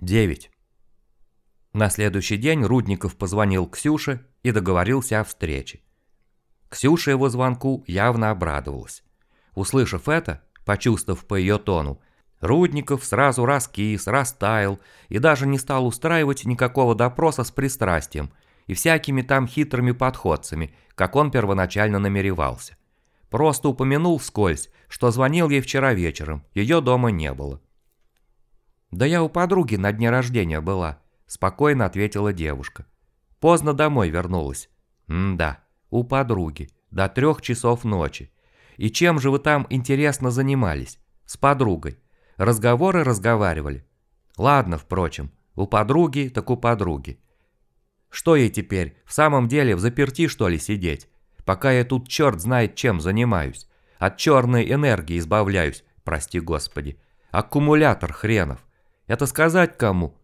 9. На следующий день Рудников позвонил Ксюше и договорился о встрече. Ксюша его звонку явно обрадовалась. Услышав это, почувствовав по ее тону, Рудников сразу раскис, растаял и даже не стал устраивать никакого допроса с пристрастием и всякими там хитрыми подходцами, как он первоначально намеревался. Просто упомянул вскользь, что звонил ей вчера вечером, ее дома не было. «Да я у подруги на дне рождения была», – спокойно ответила девушка. Поздно домой вернулась. М-да, у подруги, до трех часов ночи. И чем же вы там, интересно, занимались? С подругой. Разговоры разговаривали. Ладно, впрочем, у подруги так у подруги. Что ей теперь, в самом деле в заперти что ли сидеть? Пока я тут черт знает чем занимаюсь. От черной энергии избавляюсь, прости господи. Аккумулятор хренов. Это сказать кому?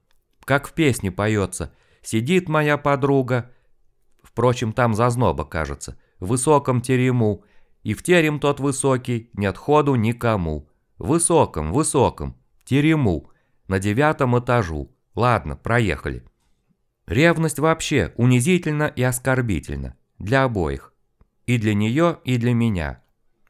Как в песне поется. Сидит моя подруга. Впрочем, там зазноба, кажется. В высоком терему. И в терем тот высокий, нет ходу никому. Высоком, высоком. Терему. На девятом этажу. Ладно, проехали. Ревность вообще унизительна и оскорбительна. Для обоих. И для нее, и для меня.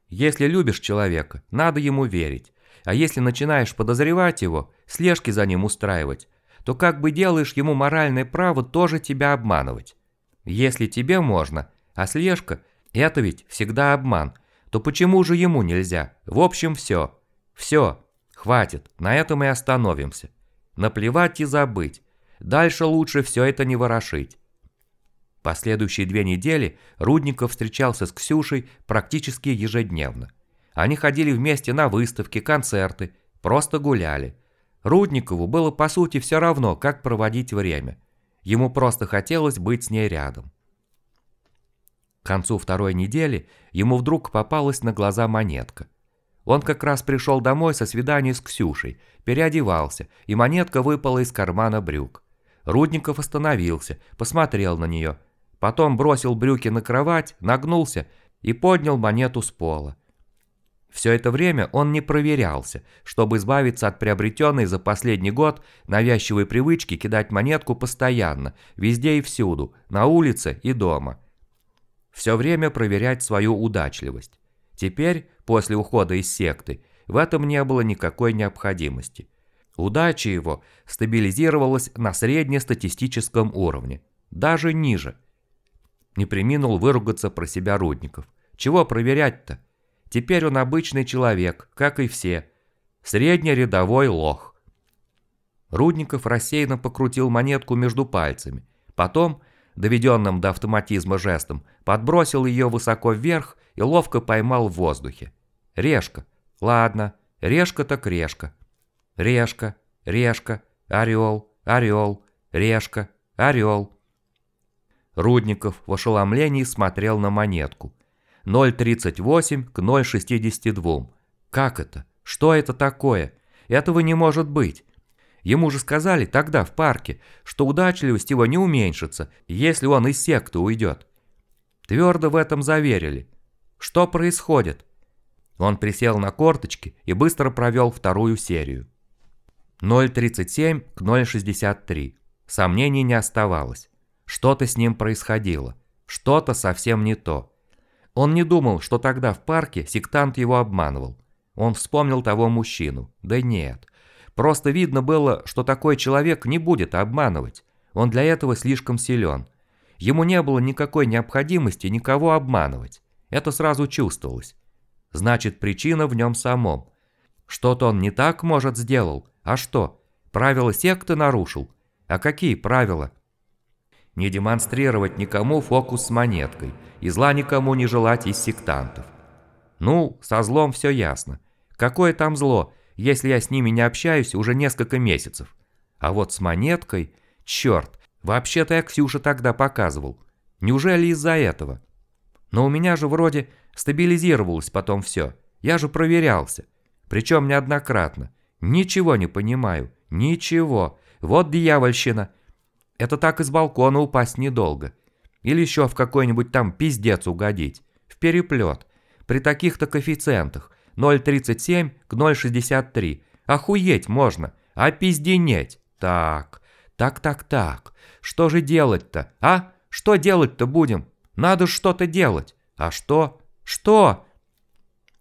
Если любишь человека, надо ему верить. А если начинаешь подозревать его, слежки за ним устраивать, то как бы делаешь ему моральное право тоже тебя обманывать. Если тебе можно, а слежка – это ведь всегда обман, то почему же ему нельзя? В общем, все. Все. Хватит, на этом и остановимся. Наплевать и забыть. Дальше лучше все это не ворошить. Последующие две недели Рудников встречался с Ксюшей практически ежедневно. Они ходили вместе на выставки, концерты, просто гуляли. Рудникову было по сути все равно, как проводить время. Ему просто хотелось быть с ней рядом. К концу второй недели ему вдруг попалась на глаза монетка. Он как раз пришел домой со свидания с Ксюшей, переодевался, и монетка выпала из кармана брюк. Рудников остановился, посмотрел на нее, потом бросил брюки на кровать, нагнулся и поднял монету с пола. Все это время он не проверялся, чтобы избавиться от приобретенной за последний год навязчивой привычки кидать монетку постоянно, везде и всюду, на улице и дома. Все время проверять свою удачливость. Теперь, после ухода из секты, в этом не было никакой необходимости. Удача его стабилизировалась на среднестатистическом уровне, даже ниже. Не приминул выругаться про себя Рудников. Чего проверять-то? Теперь он обычный человек, как и все. Среднерядовой лох. Рудников рассеянно покрутил монетку между пальцами. Потом, доведенным до автоматизма жестом, подбросил ее высоко вверх и ловко поймал в воздухе. Решка. Ладно, решка так решка. Решка, решка, орел, орел, решка, орел. Рудников в ошеломлении смотрел на монетку. 0,38 к 0,62. Как это? Что это такое? Этого не может быть. Ему же сказали тогда в парке, что удачливость его не уменьшится, если он из секты уйдет. Твердо в этом заверили. Что происходит? Он присел на корточки и быстро провел вторую серию. 0,37 к 0,63. Сомнений не оставалось. Что-то с ним происходило. Что-то совсем не то. Он не думал, что тогда в парке сектант его обманывал. Он вспомнил того мужчину. Да нет. Просто видно было, что такой человек не будет обманывать. Он для этого слишком силен. Ему не было никакой необходимости никого обманывать. Это сразу чувствовалось. Значит, причина в нем самом. Что-то он не так, может, сделал. А что? Правила секты нарушил? А какие правила? Не демонстрировать никому фокус с монеткой и зла никому не желать из сектантов. Ну, со злом все ясно. Какое там зло, если я с ними не общаюсь уже несколько месяцев? А вот с монеткой, черт, вообще-то я Ксюше тогда показывал. Неужели из-за этого? Но у меня же вроде стабилизировалось потом все. Я же проверялся. Причем неоднократно. Ничего не понимаю. Ничего. Вот дьявольщина. Это так из балкона упасть недолго. Или еще в какой-нибудь там пиздец угодить. В переплет. При таких-то коэффициентах. 0,37 к 0,63. Охуеть можно. А пизденеть. так, так-так-так, что же делать-то, а? Что делать-то будем? Надо что-то делать. А что? Что?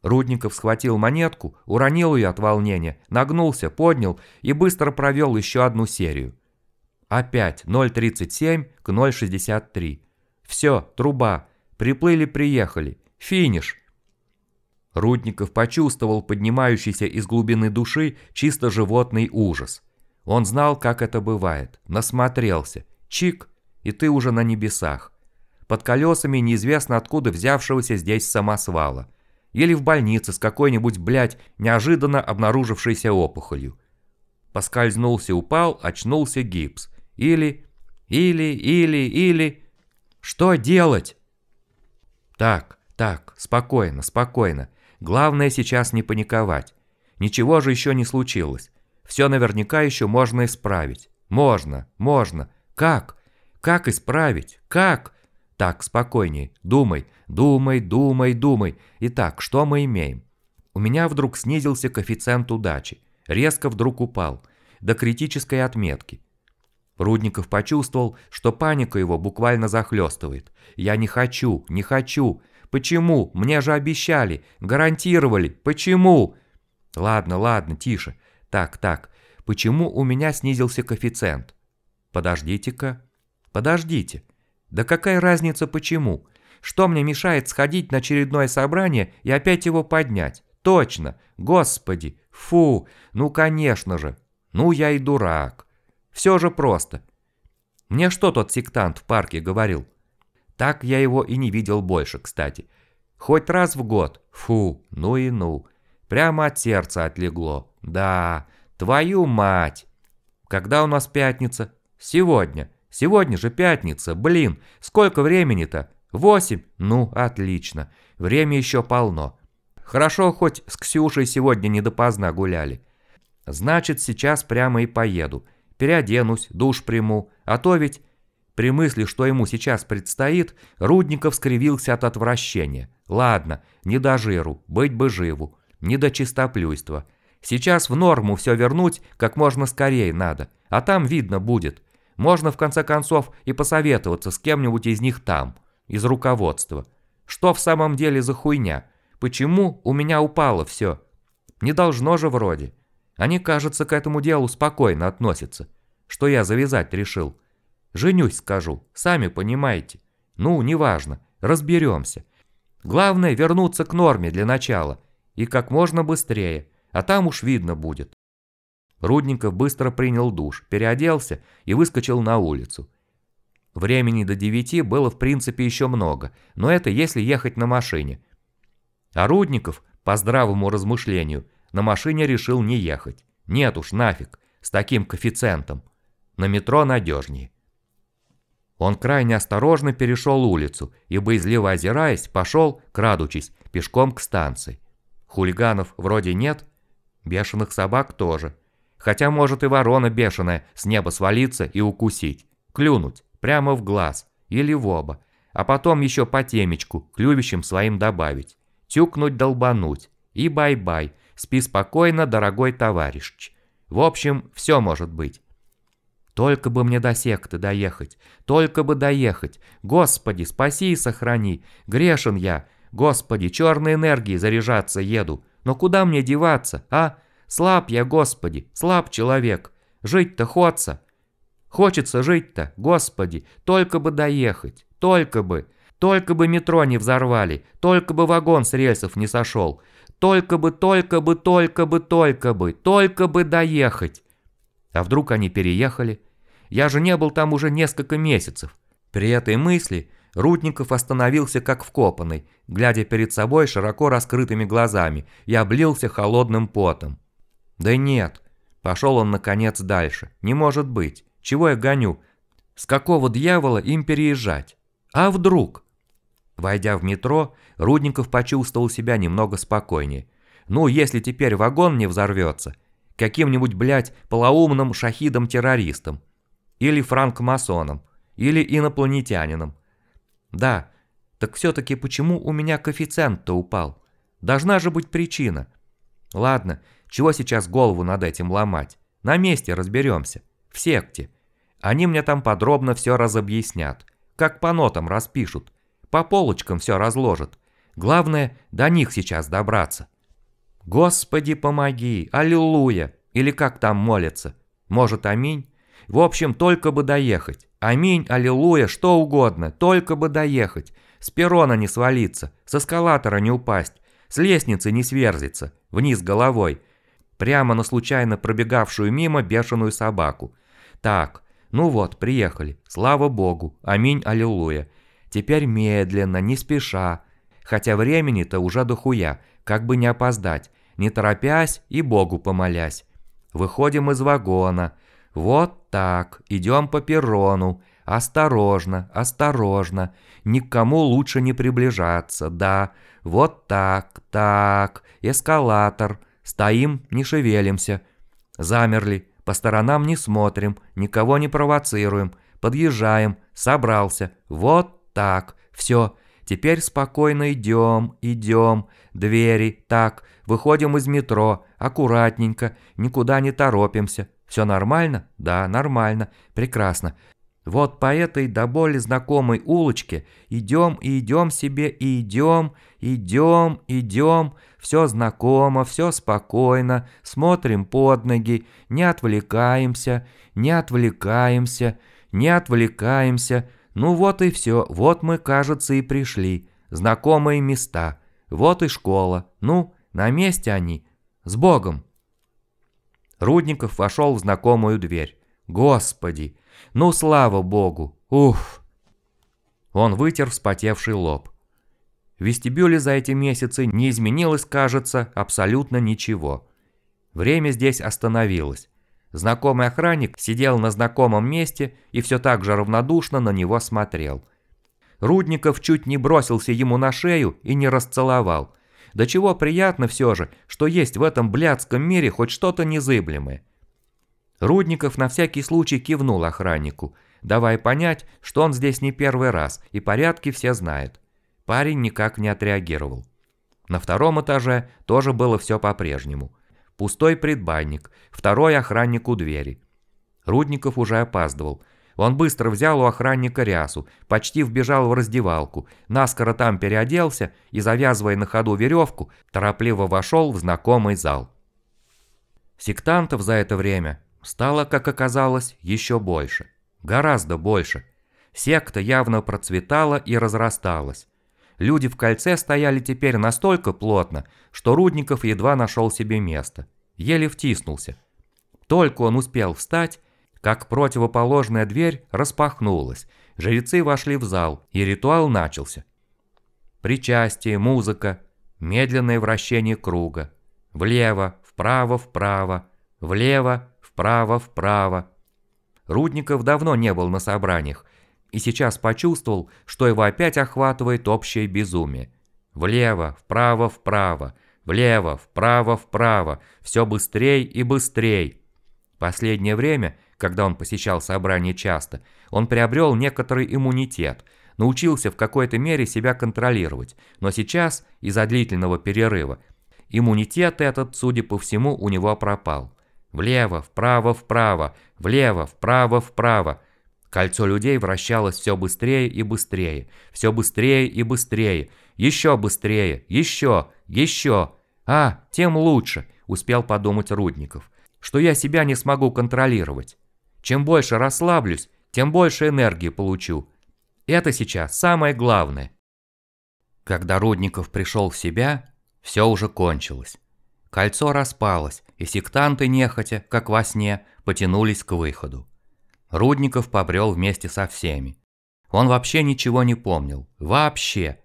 Рудников схватил монетку, уронил ее от волнения, нагнулся, поднял и быстро провел еще одну серию. Опять 0.37 к 0.63. Все, труба. Приплыли-приехали. Финиш. Рудников почувствовал поднимающийся из глубины души чисто животный ужас. Он знал, как это бывает. Насмотрелся. Чик, и ты уже на небесах. Под колесами неизвестно откуда взявшегося здесь самосвала. Или в больнице с какой-нибудь, блядь, неожиданно обнаружившейся опухолью. Поскользнулся, упал, очнулся гипс. Или, или, или, или... Что делать? Так, так, спокойно, спокойно. Главное сейчас не паниковать. Ничего же еще не случилось. Все наверняка еще можно исправить. Можно, можно. Как? Как исправить? Как? Так, спокойнее. Думай, думай, думай, думай. Итак, что мы имеем? У меня вдруг снизился коэффициент удачи. Резко вдруг упал. До критической отметки. Рудников почувствовал, что паника его буквально захлестывает. «Я не хочу, не хочу. Почему? Мне же обещали, гарантировали. Почему? Ладно, ладно, тише. Так, так. Почему у меня снизился коэффициент? Подождите-ка. Подождите. Да какая разница почему? Что мне мешает сходить на очередное собрание и опять его поднять? Точно. Господи. Фу. Ну, конечно же. Ну, я и дурак. Все же просто. Мне что тот сектант в парке говорил? Так я его и не видел больше, кстати. Хоть раз в год. Фу, ну и ну. Прямо от сердца отлегло. Да, твою мать. Когда у нас пятница? Сегодня. Сегодня же пятница. Блин, сколько времени-то? Восемь? Ну, отлично. Время еще полно. Хорошо, хоть с Ксюшей сегодня не допоздна гуляли. Значит, сейчас прямо и поеду. Переоденусь, душ приму. А то ведь при мысли, что ему сейчас предстоит, Рудников скривился от отвращения. Ладно, не до жиру, быть бы живу, не до чистоплюйства. Сейчас в норму все вернуть как можно скорее надо, а там видно будет. Можно в конце концов и посоветоваться с кем-нибудь из них там, из руководства. Что в самом деле за хуйня? Почему у меня упало все? Не должно же вроде. Они, кажется, к этому делу спокойно относятся. Что я завязать решил. Женюсь, скажу, сами понимаете. Ну, неважно, разберемся. Главное вернуться к норме для начала. И как можно быстрее, а там уж видно будет. Рудников быстро принял душ, переоделся и выскочил на улицу. Времени до девяти было в принципе еще много, но это если ехать на машине. А Рудников, по здравому размышлению, на машине решил не ехать. Нет уж, нафиг, с таким коэффициентом. На метро надежнее. Он крайне осторожно перешел улицу и, боязливо озираясь, пошел, крадучись, пешком к станции. Хулиганов вроде нет, бешеных собак тоже. Хотя может и ворона бешеная с неба свалиться и укусить, клюнуть прямо в глаз или в оба, а потом еще по темечку клювищем своим добавить, тюкнуть-долбануть и бай-бай, спи спокойно, дорогой товарищ. В общем, все может быть. Только бы мне до секты доехать, только бы доехать. Господи, спаси и сохрани. Грешен я. Господи, черной энергией заряжаться еду. Но куда мне деваться, а? Слаб я, Господи, слаб человек. Жить-то хочется. Хочется жить-то, Господи, только бы доехать, только бы. Только бы метро не взорвали, только бы вагон с рельсов не сошел. Только бы, только бы, только бы, только бы, только бы доехать. А вдруг они переехали? Я же не был там уже несколько месяцев. При этой мысли Рудников остановился как вкопанный, глядя перед собой широко раскрытыми глазами и облился холодным потом. Да нет, пошел он наконец дальше. Не может быть. Чего я гоню? С какого дьявола им переезжать? А вдруг? Войдя в метро, Рудников почувствовал себя немного спокойнее. Ну, если теперь вагон не взорвется, каким-нибудь, блядь, полоумным шахидом-террористом. Или франкмасоном. Или инопланетянином. Да, так все-таки почему у меня коэффициент-то упал? Должна же быть причина. Ладно, чего сейчас голову над этим ломать? На месте разберемся. в секте. Они мне там подробно все разобъяснят, как по нотам распишут, по полочкам все разложат. Главное, до них сейчас добраться. Господи, помоги, аллилуйя, или как там молятся. Может, аминь? В общем, только бы доехать. Аминь, аллилуйя, что угодно, только бы доехать. С перона не свалиться, с эскалатора не упасть, с лестницы не сверзиться, вниз головой. Прямо на случайно пробегавшую мимо бешеную собаку. Так, ну вот, приехали, слава богу, аминь, аллилуйя. Теперь медленно, не спеша, хотя времени-то уже дохуя, как бы не опоздать, не торопясь и богу помолясь. Выходим из вагона, вот так, идем по перрону. Осторожно, осторожно. Никому лучше не приближаться, да. Вот так, так, эскалатор. Стоим, не шевелимся. Замерли, по сторонам не смотрим, никого не провоцируем. Подъезжаем, собрался. Вот так, все. Теперь спокойно идем, идем. Двери, так, выходим из метро, аккуратненько, никуда не торопимся. Все нормально? Да, нормально. Прекрасно. Вот по этой до боли знакомой улочке идем и идем себе, и идем, идем, идем. Все знакомо, все спокойно, смотрим под ноги, не отвлекаемся, не отвлекаемся, не отвлекаемся. Ну вот и все, вот мы, кажется, и пришли. Знакомые места. Вот и школа. Ну, на месте они. С Богом! Рудников вошел в знакомую дверь. Господи! Ну, слава богу! Уф! Он вытер вспотевший лоб. В вестибюле за эти месяцы не изменилось, кажется, абсолютно ничего. Время здесь остановилось. Знакомый охранник сидел на знакомом месте и все так же равнодушно на него смотрел. Рудников чуть не бросился ему на шею и не расцеловал – до чего приятно все же, что есть в этом блядском мире хоть что-то незыблемое. Рудников на всякий случай кивнул охраннику, давая понять, что он здесь не первый раз и порядки все знает. Парень никак не отреагировал. На втором этаже тоже было все по-прежнему. Пустой предбанник, второй охранник у двери. Рудников уже опаздывал – он быстро взял у охранника рясу, почти вбежал в раздевалку, наскоро там переоделся и, завязывая на ходу веревку, торопливо вошел в знакомый зал. Сектантов за это время стало, как оказалось, еще больше. Гораздо больше. Секта явно процветала и разрасталась. Люди в кольце стояли теперь настолько плотно, что Рудников едва нашел себе место. Еле втиснулся. Только он успел встать, как противоположная дверь распахнулась, жрецы вошли в зал, и ритуал начался. Причастие, музыка, медленное вращение круга. Влево, вправо, вправо, влево, вправо, вправо. Рудников давно не был на собраниях, и сейчас почувствовал, что его опять охватывает общее безумие. Влево, вправо, вправо, влево, вправо, вправо, все быстрей и быстрей. Последнее время когда он посещал собрания часто, он приобрел некоторый иммунитет, научился в какой-то мере себя контролировать, но сейчас, из-за длительного перерыва, иммунитет этот, судя по всему, у него пропал. Влево, вправо, вправо, влево, вправо, вправо. Кольцо людей вращалось все быстрее и быстрее, все быстрее и быстрее, еще быстрее, еще, еще. А, тем лучше, успел подумать Рудников, что я себя не смогу контролировать. Чем больше расслаблюсь, тем больше энергии получу. Это сейчас самое главное. Когда Рудников пришел в себя, все уже кончилось. Кольцо распалось, и сектанты нехотя, как во сне, потянулись к выходу. Рудников побрел вместе со всеми. Он вообще ничего не помнил. Вообще.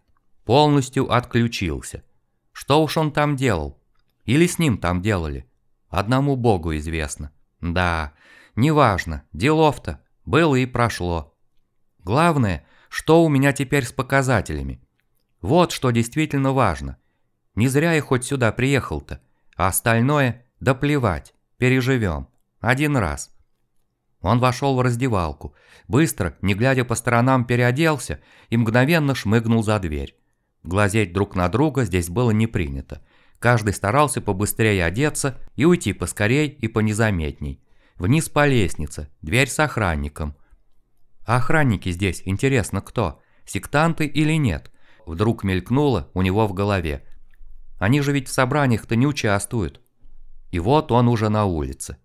Полностью отключился. Что уж он там делал? Или с ним там делали? Одному богу известно. Да, Неважно, делов-то, было и прошло. Главное, что у меня теперь с показателями. Вот что действительно важно. Не зря я хоть сюда приехал-то, а остальное да плевать, переживем. Один раз. Он вошел в раздевалку, быстро, не глядя по сторонам, переоделся и мгновенно шмыгнул за дверь. Глазеть друг на друга здесь было не принято. Каждый старался побыстрее одеться и уйти поскорей и понезаметней. Вниз по лестнице, дверь с охранником. А охранники здесь, интересно, кто? Сектанты или нет? Вдруг мелькнуло у него в голове. Они же ведь в собраниях-то не участвуют. И вот он уже на улице.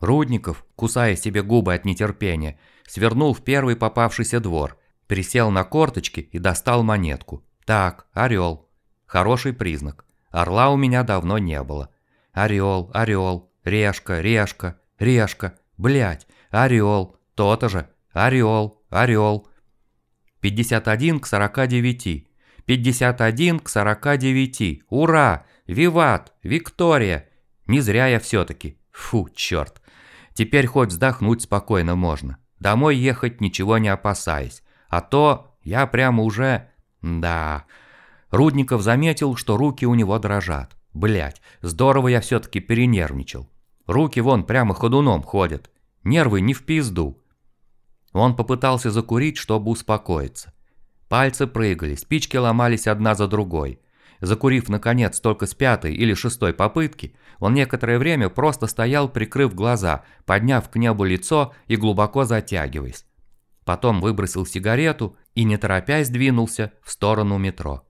Рудников, кусая себе губы от нетерпения, свернул в первый попавшийся двор, присел на корточки и достал монетку. Так, орел. Хороший признак. Орла у меня давно не было. Орел, орел, решка, решка, решка, блять, орел, то-то же, орел, орел. 51 к 49. 51 к 49. Ура! Виват! Виктория! Не зря я все-таки. Фу, черт. Теперь хоть вздохнуть спокойно можно. Домой ехать ничего не опасаясь. А то я прямо уже... Да. Рудников заметил, что руки у него дрожат. Блять, здорово я все-таки перенервничал. Руки вон прямо ходуном ходят. Нервы не в пизду. Он попытался закурить, чтобы успокоиться. Пальцы прыгали, спички ломались одна за другой. Закурив, наконец, только с пятой или шестой попытки, он некоторое время просто стоял, прикрыв глаза, подняв к небу лицо и глубоко затягиваясь. Потом выбросил сигарету и, не торопясь, двинулся в сторону метро.